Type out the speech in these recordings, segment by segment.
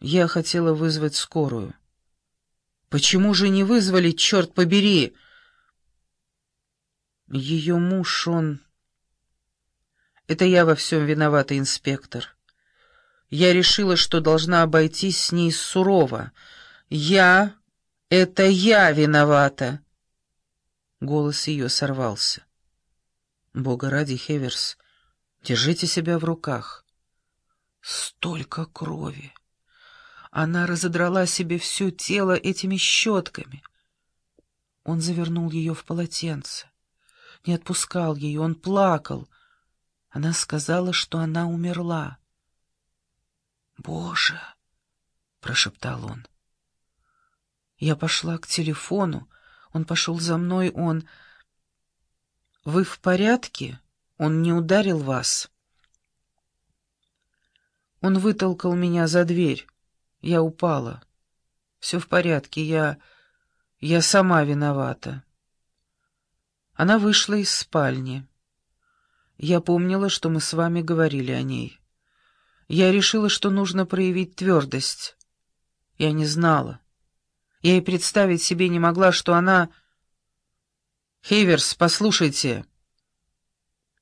Я хотела вызвать скорую. Почему же не вызвали, черт побери? Ее муж, он... Это я во всем виновата, инспектор. Я решила, что должна обойтись с ней сурово. Я... Это я виновата. Голос ее сорвался. Бога ради, Хеверс, держите себя в руках. Столько крови! Она разодрала себе все тело этими щетками. Он завернул ее в полотенце, не отпускал ее, он плакал. Она сказала, что она умерла. «Боже!» — прошептал он. Я пошла к телефону, он пошел за мной, он... «Вы в порядке? Он не ударил вас?» Он вытолкал меня за дверь. Я упала. Все в порядке, я... я сама виновата. Она вышла из спальни. Я помнила, что мы с вами говорили о ней. Я решила, что нужно проявить твердость. Я не знала. Я и представить себе не могла, что она... «Хейверс, послушайте!»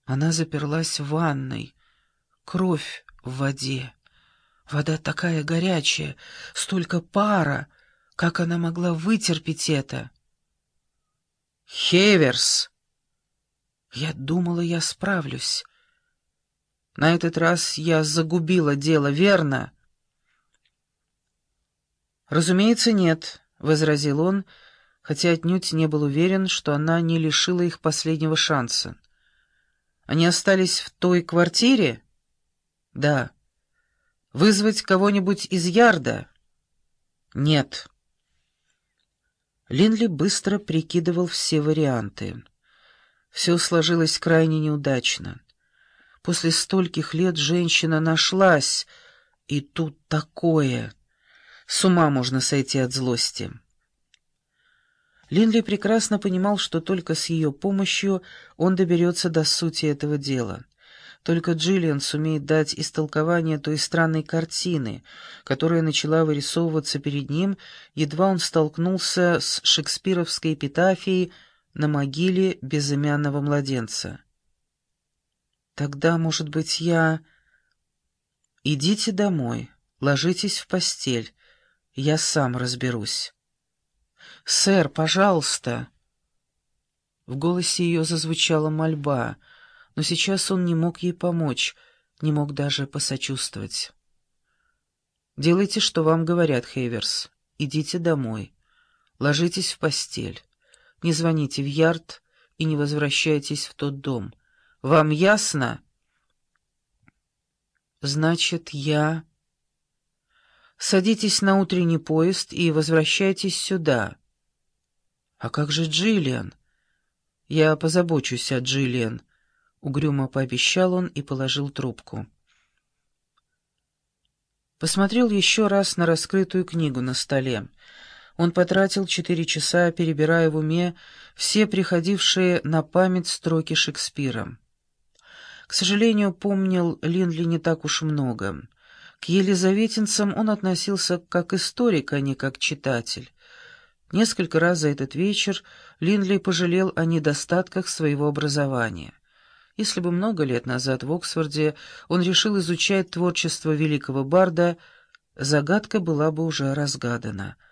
Она заперлась в ванной. Кровь в воде. Вода такая горячая, столько пара. Как она могла вытерпеть это? «Хеверс!» Я думала, я справлюсь. На этот раз я загубила дело, верно? «Разумеется, нет», — возразил он, хотя отнюдь не был уверен, что она не лишила их последнего шанса. «Они остались в той квартире?» «Да». Вызвать кого-нибудь из ярда? Нет. Линли быстро прикидывал все варианты. Все сложилось крайне неудачно. После стольких лет женщина нашлась, и тут такое. С ума можно сойти от злости. Линли прекрасно понимал, что только с ее помощью он доберется до сути этого дела. Только Джиллиан сумеет дать истолкование той странной картины, которая начала вырисовываться перед ним, едва он столкнулся с шекспировской эпитафией на могиле безымянного младенца. «Тогда, может быть, я...» «Идите домой, ложитесь в постель, я сам разберусь». «Сэр, пожалуйста!» В голосе ее зазвучала мольба — но сейчас он не мог ей помочь, не мог даже посочувствовать. «Делайте, что вам говорят, Хейверс. Идите домой. Ложитесь в постель. Не звоните в ярд и не возвращайтесь в тот дом. Вам ясно?» «Значит, я...» «Садитесь на утренний поезд и возвращайтесь сюда». «А как же Джиллиан?» «Я позабочусь о Джиллиан», Угрюмо пообещал он и положил трубку. Посмотрел еще раз на раскрытую книгу на столе. Он потратил четыре часа, перебирая в уме все приходившие на память строки Шекспира. К сожалению, помнил Линли не так уж много. К елизаветинцам он относился как историк, а не как читатель. Несколько раз за этот вечер Линли пожалел о недостатках своего образования — если бы много лет назад в Оксфорде он решил изучать творчество великого барда, загадка была бы уже разгадана —